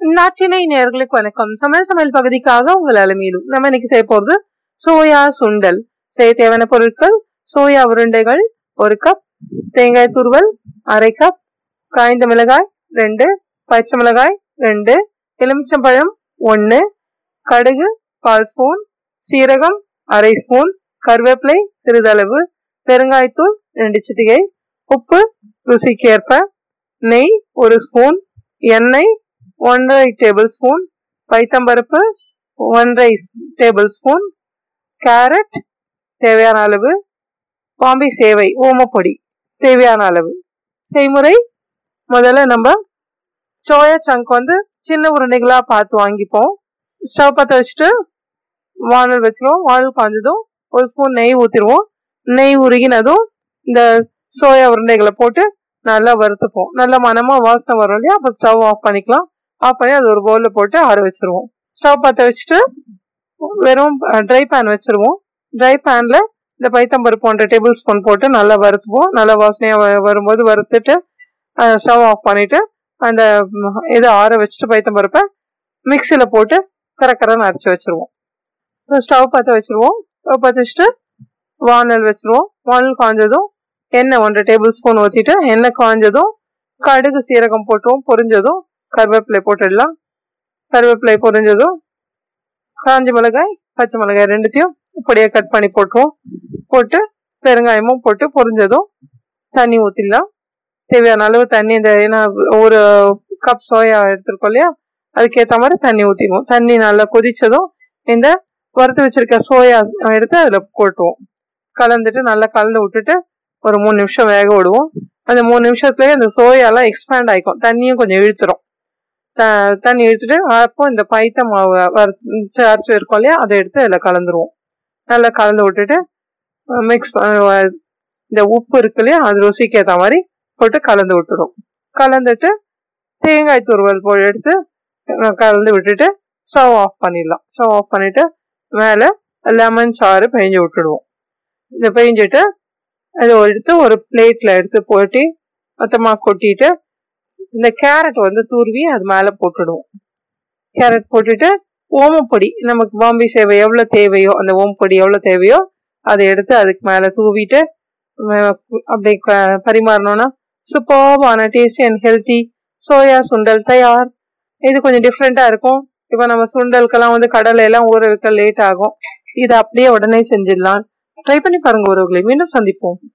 நாட்டினை நேர்களுக்கு வணக்கம். சமையல் சமையல் பகுதிக்காக உங்கள் அலுமையிலும் நம்ம இன்னைக்கு செய்ய போகிறது சோயா சுண்டல். செய்ய தேவையான பொருட்கள் சோயா உருண்டைகள் ஒரு கப் தேங்காய் துருவல் அரை கப் காய்ந்த மிளகாய் ரெண்டு பச்சை மிளகாய் ரெண்டு எலுமிச்சம்பழம் ஒன்று கடுகு கால் ஸ்பூன் சீரகம் அரை ஸ்பூன் கருவேப்பிலை சிறிதளவு பெருங்காயத்தூள் ரெண்டு சிட்டிகை உப்பு ருசிக்கேற்ப நெய் ஒரு ஸ்பூன் எண்ணெய் ஒன்றரை டேபிள் ஸ்பூன் பைத்தம்பருப்பு ஒன்றரை டேபிள் ஸ்பூன் கேரட் தேவையான அளவு பாம்பே சேவை ஓமப்பொடி தேவையான அளவு. செய்முறை முதல்ல நம்ம சோயா சங்க் வந்து சின்ன உருண்டைகளாக பார்த்து வாங்கிப்போம். ஸ்டவ் பற்ற வச்சுட்டு வானல் வச்சிருவோம். வானல் காய்ஞ்சதும் ஒரு ஸ்பூன் நெய் ஊற்றிடுவோம் நெய் உருகினதும் இந்த சோயா உருண்டைகளை போட்டு நல்லா வறுத்துப்போம். நல்லா மனமாக வாசனை வரும் இல்லையா? அப்போ ஸ்டவ் ஆஃப் பண்ணிக்கலாம். ஆஃப் பண்ணி அது ஒரு பவுலில் போட்டு ஆற வச்சுருவோம். ஸ்டவ் பற்ற வச்சுட்டு வெறும் ட்ரை பேன் வச்சுருவோம். ட்ரை பேனில் இந்த பைத்தம்பருப்பு ஒன்றரை டேபிள் ஸ்பூன் போட்டு நல்லா வறுத்துவோம். நல்லா வாசனையாக வரும்போது வறுத்துட்டு ஸ்டவ் ஆஃப் பண்ணிவிட்டு அந்த இதை ஆற வச்சுட்டு பைத்தம்பருப்பை மிக்சியில் போட்டு கரக்கரன்னு அரைச்சி வச்சிருவோம். ஸ்டவ் பற்ற வச்சுருவோம். ஸ்டவ் பற்ற வச்சுட்டு வானல் வச்சிருவோம். வானல் காய்ஞ்சதும் எண்ணெய் ஒன்றரை டேபிள் ஸ்பூன் ஊற்றிட்டு எண்ணெய் காய்ஞ்சதும் கடுகு சீரகம் போட்டுவோம். பொரிஞ்சதும் கருவேப்பிலை போட்டுடலாம். கருவேப்பிலை பொரிஞ்சதும் காஞ்ச மிளகாய் பச்சை மிளகாய் ரெண்டுத்தையும் இப்படியே கட் பண்ணி போட்டுருவோம். போட்டு பெருங்காயமும் போட்டு பொரிஞ்சதும் தண்ணி ஊற்றிடலாம் தேவையான அளவு தண்ணி இந்த ஏன்னா ஒரு கப் சோயா எடுத்துருக்கோம் இல்லையா? அதுக்கேற்ற மாதிரி தண்ணி ஊற்றிடுவோம் தண்ணி நல்லா கொதித்ததும் இந்த வறுத்து வச்சிருக்க சோயா எடுத்து அதில் போட்டுவோம் கலந்துட்டு நல்லா கலந்து விட்டுட்டு ஒரு மூணு நிமிஷம் வேக விடுவோம். அந்த மூணு நிமிஷத்துலேயே அந்த சோயாலாம் எக்ஸ்பேண்ட் ஆகிக்கும் தண்ணியும் கொஞ்சம் இழுத்துரும். தண்ணி எடுத்துட்டு அப்போ இந்த பைத்த மாவு வறுத்து அரைச்சி இருக்கோம் இல்லையா? அதை எடுத்து அதில் கலந்துருவோம். நல்லா கலந்து விட்டுட்டு மிக்ஸ் இந்த உப்பு இருக்கு இல்லையா? அது ருசிக்கு ஏற்ற மாதிரி போட்டு கலந்து விட்டுரும் கலந்துட்டு தேங்காய் துருவல் போய் எடுத்து கலந்து விட்டுட்டு ஸ்டவ் ஆஃப் பண்ணிடலாம். ஸ்டவ் ஆஃப் பண்ணிட்டு மேலே லெமன் சாறு பெஞ்சு விட்டுடுவோம். இதை பெஞ்சிட்டு அதை எடுத்து ஒரு பிளேட்டில் எடுத்து போட்டி மொத்தமாக கொட்டிட்டு இந்த கேரட் வந்து தூர்வி அது மேலே போட்டுடுவோம். கேரட் போட்டுட்டு ஓமப்பொடி நமக்கு பாம்பே சேவை எவ்வளோ தேவையோ அந்த ஓமப்பொடி எவ்வளோ தேவையோ அதை எடுத்து அதுக்கு மேலே தூவிட்டு அப்படி பரிமாறணும்னா சூப்பர்பான டேஸ்டி அண்ட் ஹெல்த்தி சோயா சுண்டல் தயார். இது கொஞ்சம் டிஃப்ரெண்ட்டாக இருக்கும். இப்போ நம்ம சுண்டலுக்கெல்லாம் வந்து கடலை எல்லாம் ஊற வைக்க லேட் ஆகும். இதை அப்படியே உடனே செஞ்சிடலாம். ட்ரை பண்ணி பாருங்க ஒருவர்களை மீண்டும் சந்திப்போம்.